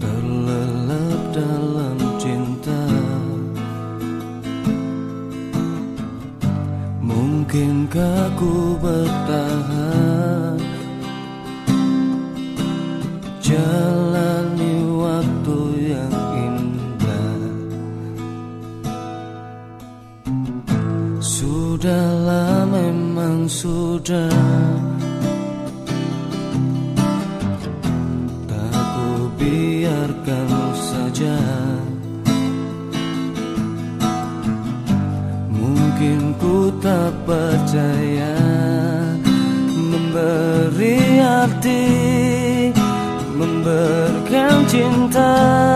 Terlelap dalam cinta. Mungkinkah ku bertahan? Sudahlah memang sudah. Tak ku biarkan saja. Mungkin ku tak percaya Memberi arti Memberikan cinta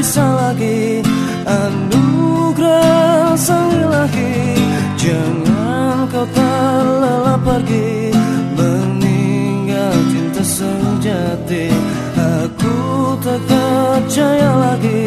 bisa lagi. Anugerah sang ilahi Jangan kau terlelap pergi. Meninggal cinta sejati Aku tak percaya lagi.